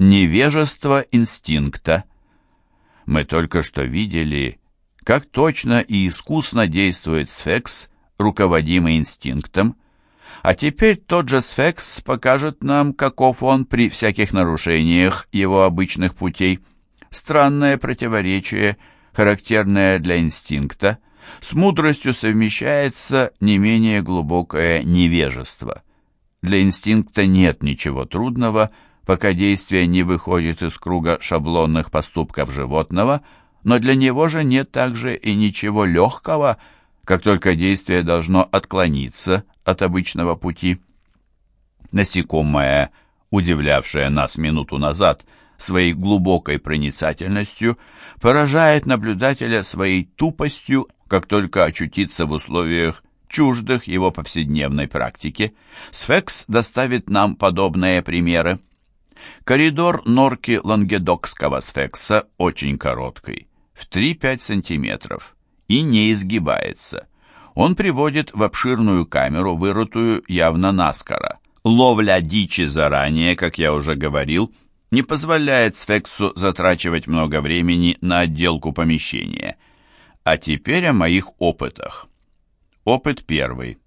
Невежество инстинкта. Мы только что видели, как точно и искусно действует сфекс, руководимый инстинктом, а теперь тот же сфекс покажет нам, каков он при всяких нарушениях его обычных путей. Странное противоречие, характерное для инстинкта, с мудростью совмещается не менее глубокое невежество. Для инстинкта нет ничего трудного, пока действие не выходит из круга шаблонных поступков животного, но для него же нет также и ничего легкого, как только действие должно отклониться от обычного пути. Насекомое, удивлявшее нас минуту назад своей глубокой проницательностью, поражает наблюдателя своей тупостью, как только очутится в условиях чуждых его повседневной практике. Сфекс доставит нам подобные примеры. Коридор норки лангедокского сфекса очень короткий, в 3-5 сантиметров, и не изгибается. Он приводит в обширную камеру, вырытую явно наскоро. Ловля дичи заранее, как я уже говорил, не позволяет сфексу затрачивать много времени на отделку помещения. А теперь о моих опытах. Опыт первый.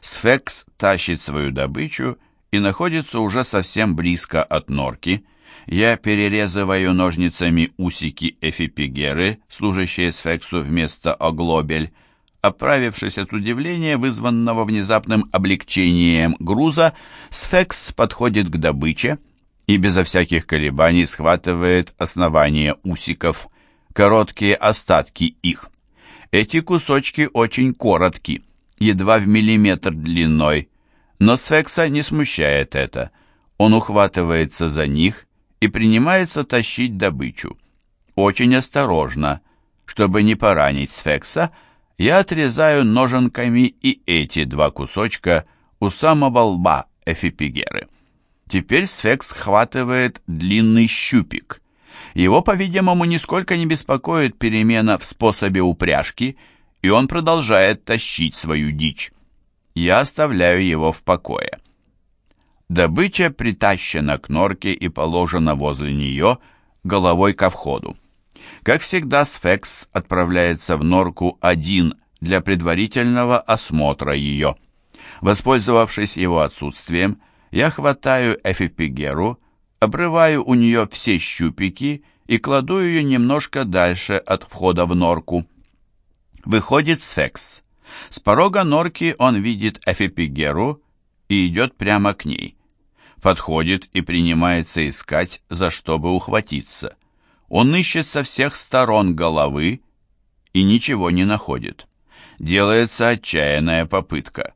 Сфекс тащит свою добычу и находится уже совсем близко от норки. Я перерезываю ножницами усики эфипигеры, служащие сфексу вместо оглобель. Оправившись от удивления, вызванного внезапным облегчением груза, сфекс подходит к добыче и безо всяких колебаний схватывает основание усиков, короткие остатки их. Эти кусочки очень коротки, едва в миллиметр длиной, но Сфекса не смущает это. Он ухватывается за них и принимается тащить добычу. Очень осторожно, чтобы не поранить Сфекса, я отрезаю ноженками и эти два кусочка у самого лба эфипигеры. Теперь Сфекс хватывает длинный щупик. Его, по-видимому, нисколько не беспокоит перемена в способе упряжки, и он продолжает тащить свою дичь я оставляю его в покое. Добыча притащена к норке и положена возле нее головой ко входу. Как всегда, Сфекс отправляется в норку один для предварительного осмотра ее. Воспользовавшись его отсутствием, я хватаю Эфипигеру, обрываю у нее все щупики и кладу ее немножко дальше от входа в норку. Выходит Сфекс. С порога норки он видит Эфипигеру и идет прямо к ней. Подходит и принимается искать, за что бы ухватиться. Он ищет со всех сторон головы и ничего не находит. Делается отчаянная попытка.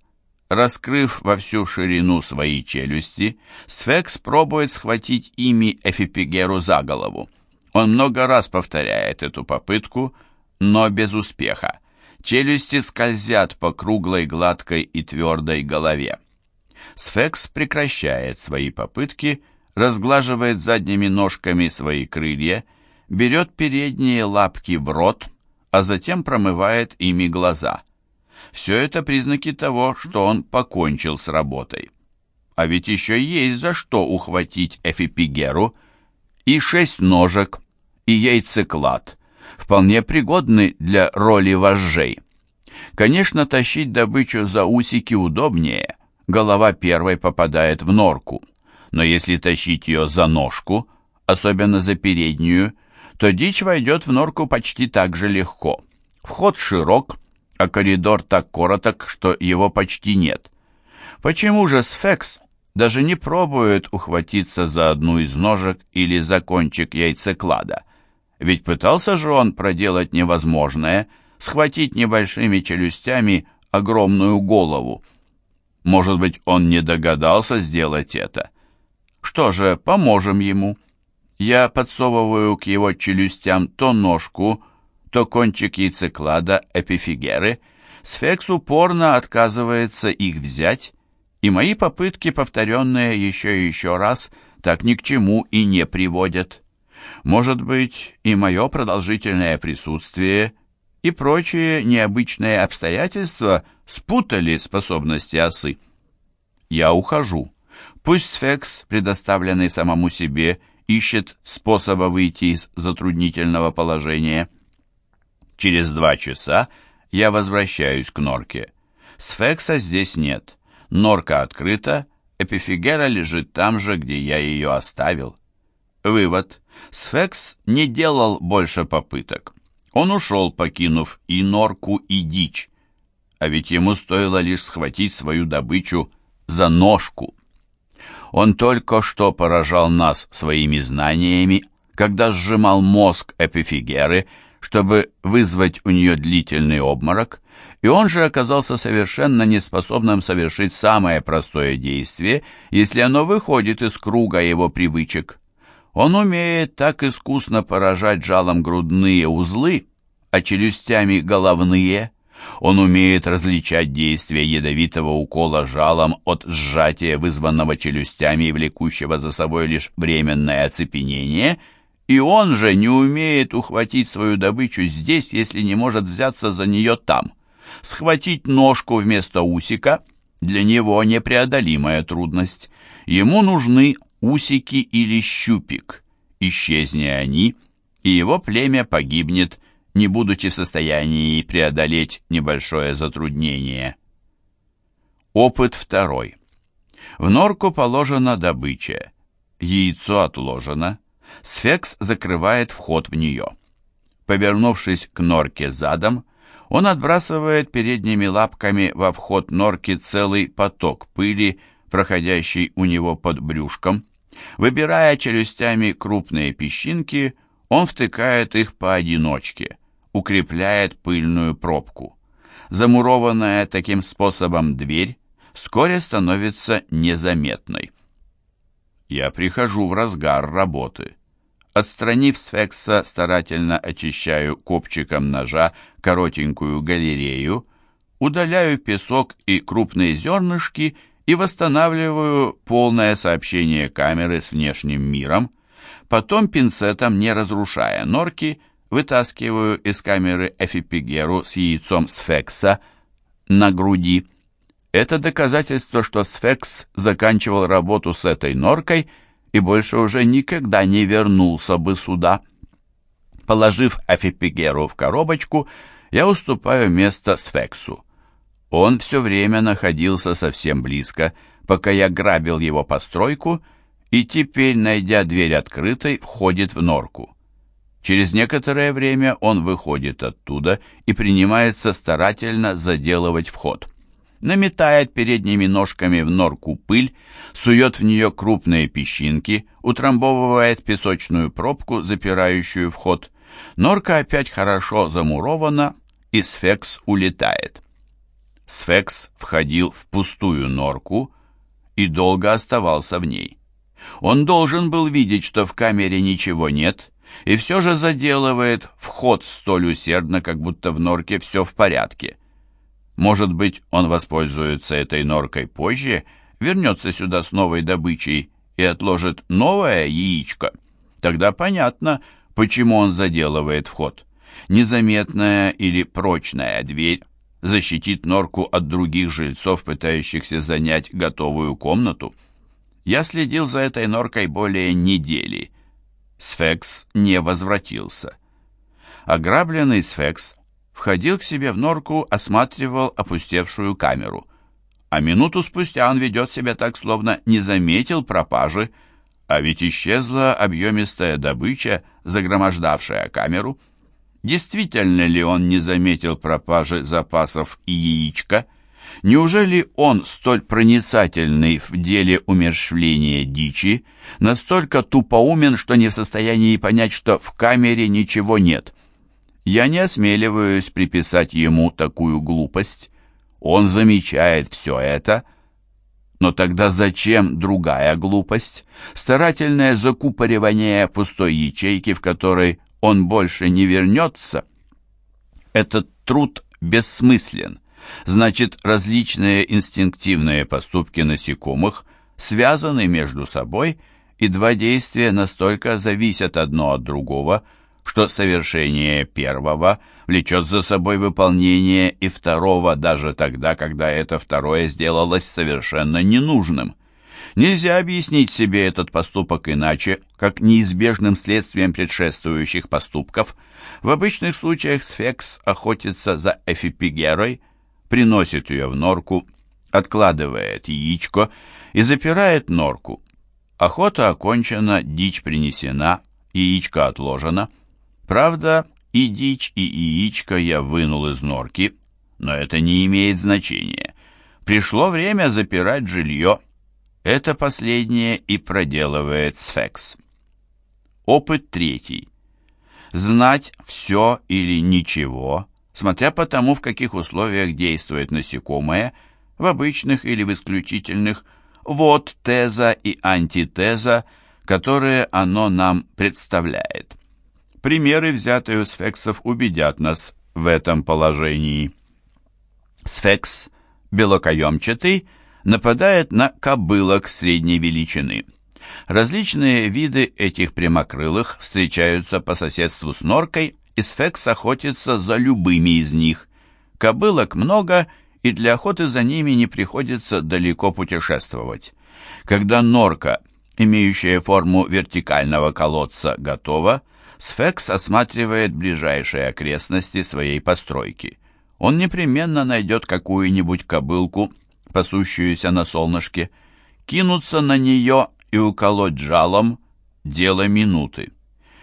Раскрыв во всю ширину свои челюсти, Сфекс пробует схватить ими Эфипигеру за голову. Он много раз повторяет эту попытку, но без успеха. Челюсти скользят по круглой, гладкой и твердой голове. Сфекс прекращает свои попытки, разглаживает задними ножками свои крылья, берет передние лапки в рот, а затем промывает ими глаза. Все это признаки того, что он покончил с работой. А ведь еще есть за что ухватить Эфипигеру. И шесть ножек, и яйцеклад — вполне пригодны для роли вожжей. Конечно, тащить добычу за усики удобнее, голова первой попадает в норку, но если тащить ее за ножку, особенно за переднюю, то дичь войдет в норку почти так же легко. Вход широк, а коридор так короток, что его почти нет. Почему же сфекс даже не пробует ухватиться за одну из ножек или за кончик яйцеклада? Ведь пытался же он проделать невозможное, схватить небольшими челюстями огромную голову. Может быть, он не догадался сделать это. Что же, поможем ему. Я подсовываю к его челюстям то ножку, то кончик яйцеклада эпифигеры. Сфекс упорно отказывается их взять, и мои попытки, повторенные еще и еще раз, так ни к чему и не приводят. Может быть, и мое продолжительное присутствие и прочие необычные обстоятельства спутали способности осы. Я ухожу. Пусть Сфекс, предоставленный самому себе ищет способа выйти из затруднительного положения. Через два часа я возвращаюсь к норке. Сфекса здесь нет. Норка открыта, эпифигера лежит там же, где я ее оставил. Вывод. Сфекс не делал больше попыток. Он ушел, покинув и норку, и дичь. А ведь ему стоило лишь схватить свою добычу за ножку. Он только что поражал нас своими знаниями, когда сжимал мозг эпифигеры, чтобы вызвать у нее длительный обморок, и он же оказался совершенно неспособным совершить самое простое действие, если оно выходит из круга его привычек. Он умеет так искусно поражать жалом грудные узлы, а челюстями головные. Он умеет различать действие ядовитого укола жалом от сжатия, вызванного челюстями и влекущего за собой лишь временное оцепенение, и он же не умеет ухватить свою добычу здесь, если не может взяться за нее там. Схватить ножку вместо усика – для него непреодолимая трудность. Ему нужны усики или щупик. Исчезни они, и его племя погибнет, не будучи в состоянии преодолеть небольшое затруднение. Опыт второй. В норку положена добыча. Яйцо отложено. Сфекс закрывает вход в нее. Повернувшись к норке задом, он отбрасывает передними лапками во вход норки целый поток пыли, проходящий у него под брюшком. Выбирая челюстями крупные песчинки, он втыкает их поодиночке, укрепляет пыльную пробку. Замурованная таким способом дверь вскоре становится незаметной. Я прихожу в разгар работы. Отстранив сфекса, старательно очищаю копчиком ножа коротенькую галерею, удаляю песок и крупные зернышки и восстанавливаю полное сообщение камеры с внешним миром. Потом пинцетом, не разрушая норки, вытаскиваю из камеры эфипигеру с яйцом сфекса на груди. Это доказательство, что сфекс заканчивал работу с этой норкой и больше уже никогда не вернулся бы сюда. Положив эфипигеру в коробочку, я уступаю место сфексу. Он все время находился совсем близко, пока я грабил его постройку, и теперь, найдя дверь открытой, входит в норку. Через некоторое время он выходит оттуда и принимается старательно заделывать вход. Наметает передними ножками в норку пыль, сует в нее крупные песчинки, утрамбовывает песочную пробку, запирающую вход. Норка опять хорошо замурована, и сфекс улетает. Сфекс входил в пустую норку и долго оставался в ней. Он должен был видеть, что в камере ничего нет, и все же заделывает вход столь усердно, как будто в норке все в порядке. Может быть, он воспользуется этой норкой позже, вернется сюда с новой добычей и отложит новое яичко. Тогда понятно, почему он заделывает вход. Незаметная или прочная дверь защитит норку от других жильцов, пытающихся занять готовую комнату. Я следил за этой норкой более недели. Сфекс не возвратился. Ограбленный Сфекс входил к себе в норку, осматривал опустевшую камеру. А минуту спустя он ведет себя так, словно не заметил пропажи, а ведь исчезла объемистая добыча, загромождавшая камеру. Действительно ли он не заметил пропажи запасов и яичка? Неужели он, столь проницательный в деле умерщвления дичи, настолько тупоумен, что не в состоянии понять, что в камере ничего нет? Я не осмеливаюсь приписать ему такую глупость. Он замечает все это, но тогда зачем другая глупость? Старательное закупоривание пустой ячейки, в которой он больше не вернется. Этот труд бессмыслен. Значит, различные инстинктивные поступки насекомых связаны между собой, и два действия настолько зависят одно от другого, что совершение первого влечет за собой выполнение и второго даже тогда, когда это второе сделалось совершенно ненужным. Нельзя объяснить себе этот поступок иначе, как неизбежным следствием предшествующих поступков. В обычных случаях сфекс охотится за эфипигерой, приносит ее в норку, откладывает яичко и запирает норку. Охота окончена, дичь принесена, яичко отложено. Правда, и дичь, и яичко я вынул из норки, но это не имеет значения. Пришло время запирать жилье. Это последнее и проделывает сфекс. Опыт третий. Знать все или ничего, смотря по тому, в каких условиях действует насекомое, в обычных или в исключительных, вот теза и антитеза, которые оно нам представляет. Примеры, взятые у сфексов, убедят нас в этом положении. Сфекс белокаемчатый нападает на кобылок средней величины. Различные виды этих прямокрылых встречаются по соседству с норкой, и сфекс охотится за любыми из них. Кобылок много, и для охоты за ними не приходится далеко путешествовать. Когда норка, имеющая форму вертикального колодца, готова, сфекс осматривает ближайшие окрестности своей постройки. Он непременно найдет какую-нибудь кобылку, пасущуюся на солнышке, кинуться на нее и уколоть жалом – дело минуты.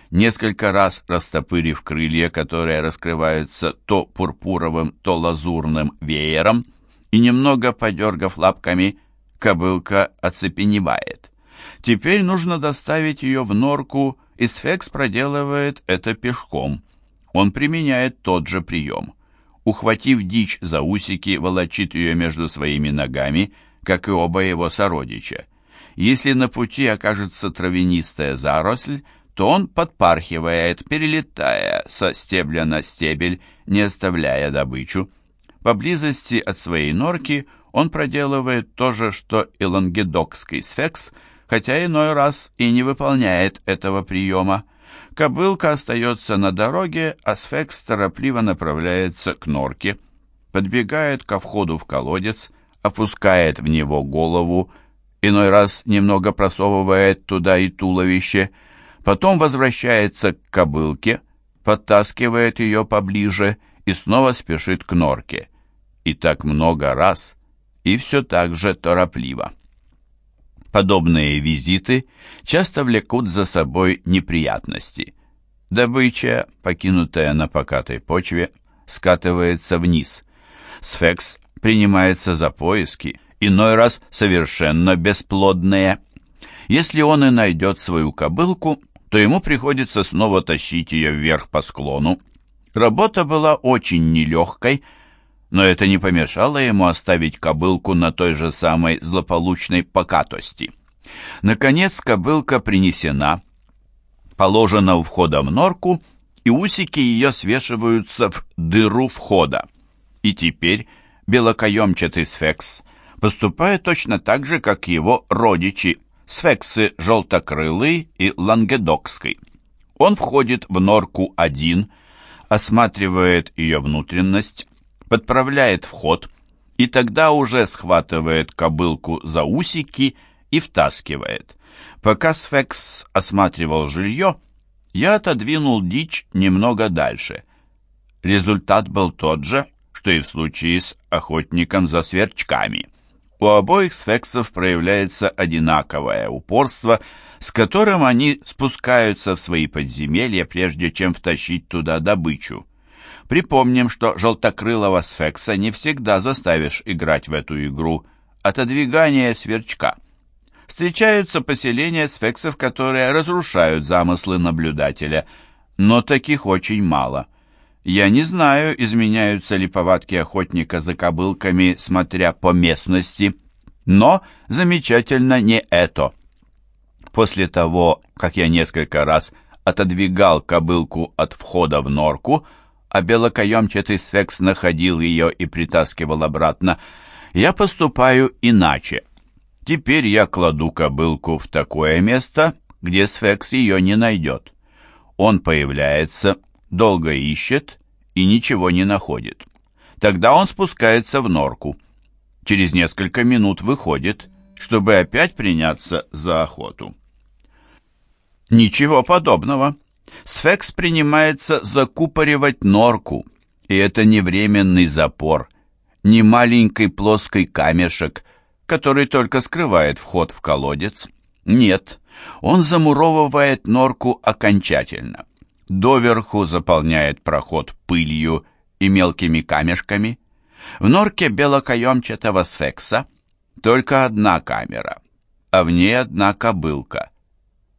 Несколько раз растопырив крылья, которые раскрываются то пурпуровым, то лазурным веером, и немного подергав лапками, кобылка оцепеневает. Теперь нужно доставить ее в норку, и сфекс проделывает это пешком. Он применяет тот же прием. Ухватив дичь за усики, волочит ее между своими ногами, как и оба его сородича. Если на пути окажется травянистая заросль, то он подпархивает, перелетая со стебля на стебель, не оставляя добычу. Поблизости от своей норки он проделывает то же, что и лангедокский сфекс, хотя иной раз и не выполняет этого приема. Кобылка остается на дороге, а сфекс торопливо направляется к норке, подбегает ко входу в колодец, опускает в него голову, иной раз немного просовывает туда и туловище, потом возвращается к кобылке, подтаскивает ее поближе и снова спешит к норке. И так много раз, и все так же торопливо. Подобные визиты часто влекут за собой неприятности. Добыча, покинутая на покатой почве, скатывается вниз. Сфекс принимается за поиски, иной раз совершенно бесплодные. Если он и найдет свою кобылку, то ему приходится снова тащить ее вверх по склону. Работа была очень нелегкой, но это не помешало ему оставить кобылку на той же самой злополучной покатости. Наконец кобылка принесена, положена у входа в норку, и усики ее свешиваются в дыру входа. И теперь белокаемчатый сфекс поступает точно так же, как его родичи, сфексы желтокрылый и лангедокский. Он входит в норку один, осматривает ее внутренность, подправляет вход и тогда уже схватывает кобылку за усики и втаскивает. Пока сфекс осматривал жилье, я отодвинул дичь немного дальше. Результат был тот же, что и в случае с охотником за сверчками. У обоих сфексов проявляется одинаковое упорство, с которым они спускаются в свои подземелья, прежде чем втащить туда добычу. Припомним, что желтокрылого сфекса не всегда заставишь играть в эту игру. Отодвигание сверчка. Встречаются поселения сфексов, которые разрушают замыслы наблюдателя, но таких очень мало. Я не знаю, изменяются ли повадки охотника за кобылками, смотря по местности, но замечательно не это. После того, как я несколько раз отодвигал кобылку от входа в норку, а белокаемчатый сфекс находил ее и притаскивал обратно, я поступаю иначе. Теперь я кладу кобылку в такое место, где сфекс ее не найдет. Он появляется, долго ищет и ничего не находит. Тогда он спускается в норку. Через несколько минут выходит, чтобы опять приняться за охоту. Ничего подобного. Сфекс принимается закупоривать норку, и это не временный запор, не маленький плоский камешек, который только скрывает вход в колодец. Нет, он замуровывает норку окончательно. Доверху заполняет проход пылью и мелкими камешками. В норке белокаемчатого сфекса только одна камера, а в ней одна кобылка.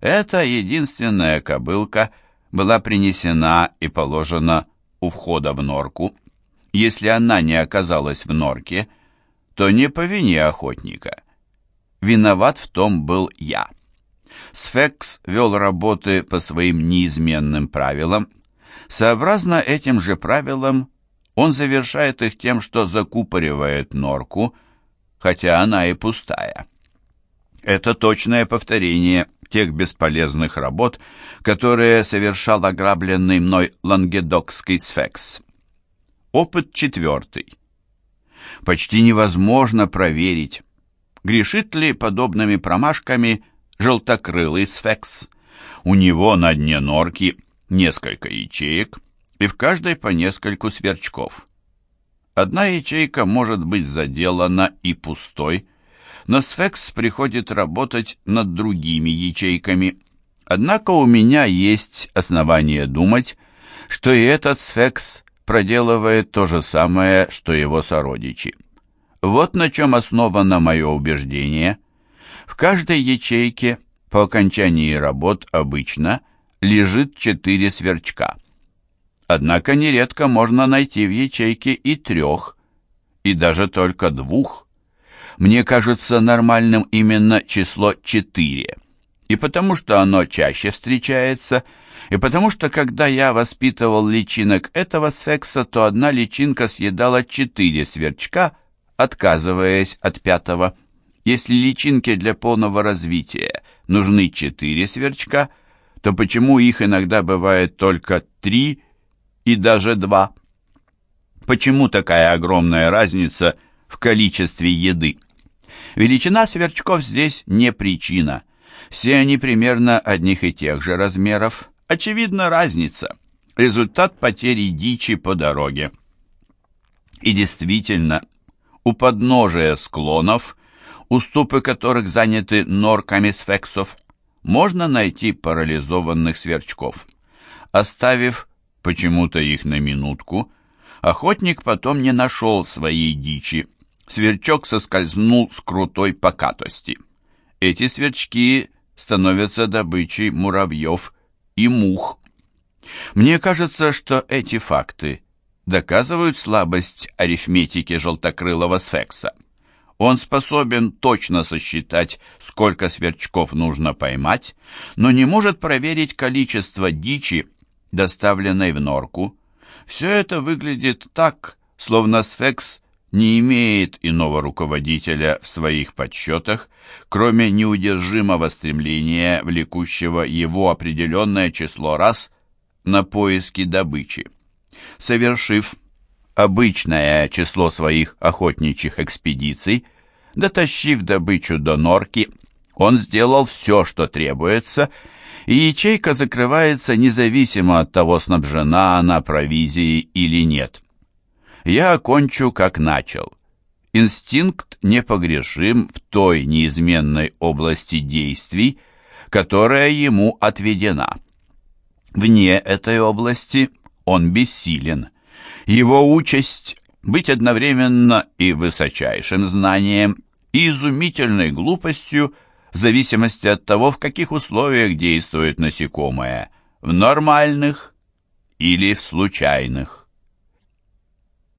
Эта единственная кобылка была принесена и положена у входа в норку. Если она не оказалась в норке, то не по вине охотника. Виноват в том был я. Сфекс вел работы по своим неизменным правилам. Сообразно этим же правилам он завершает их тем, что закупоривает норку, хотя она и пустая. Это точное повторение тех бесполезных работ, которые совершал ограбленный мной лангедокский сфекс. Опыт четвертый. Почти невозможно проверить, грешит ли подобными промашками желтокрылый сфекс. У него на дне норки несколько ячеек, и в каждой по нескольку сверчков. Одна ячейка может быть заделана и пустой, но сфекс приходит работать над другими ячейками. Однако у меня есть основания думать, что и этот сфекс проделывает то же самое, что его сородичи. Вот на чем основано мое убеждение. В каждой ячейке по окончании работ обычно лежит четыре сверчка. Однако нередко можно найти в ячейке и трех, и даже только двух. Мне кажется нормальным именно число четыре, и потому что оно чаще встречается, и потому что когда я воспитывал личинок этого сфекса, то одна личинка съедала четыре сверчка, отказываясь от пятого. Если личинке для полного развития нужны четыре сверчка, то почему их иногда бывает только три и даже два? Почему такая огромная разница в количестве еды? Величина сверчков здесь не причина. Все они примерно одних и тех же размеров. Очевидна разница. Результат потери дичи по дороге. И действительно, у подножия склонов, уступы которых заняты норками сфексов, можно найти парализованных сверчков. Оставив почему-то их на минутку, охотник потом не нашел своей дичи. Сверчок соскользнул с крутой покатости. Эти сверчки становятся добычей муравьев и мух. Мне кажется, что эти факты доказывают слабость арифметики желтокрылого сфекса. Он способен точно сосчитать, сколько сверчков нужно поймать, но не может проверить количество дичи, доставленной в норку. Все это выглядит так, словно сфекс не имеет иного руководителя в своих подсчетах, кроме неудержимого стремления, влекущего его определенное число раз на поиски добычи совершив обычное число своих охотничьих экспедиций, дотащив добычу до норки, он сделал все, что требуется, и ячейка закрывается независимо от того, снабжена она провизией или нет. Я окончу, как начал. Инстинкт непогрешим в той неизменной области действий, которая ему отведена. Вне этой области – он бессилен. Его участь — быть одновременно и высочайшим знанием, и изумительной глупостью, в зависимости от того, в каких условиях действует насекомое, в нормальных или в случайных.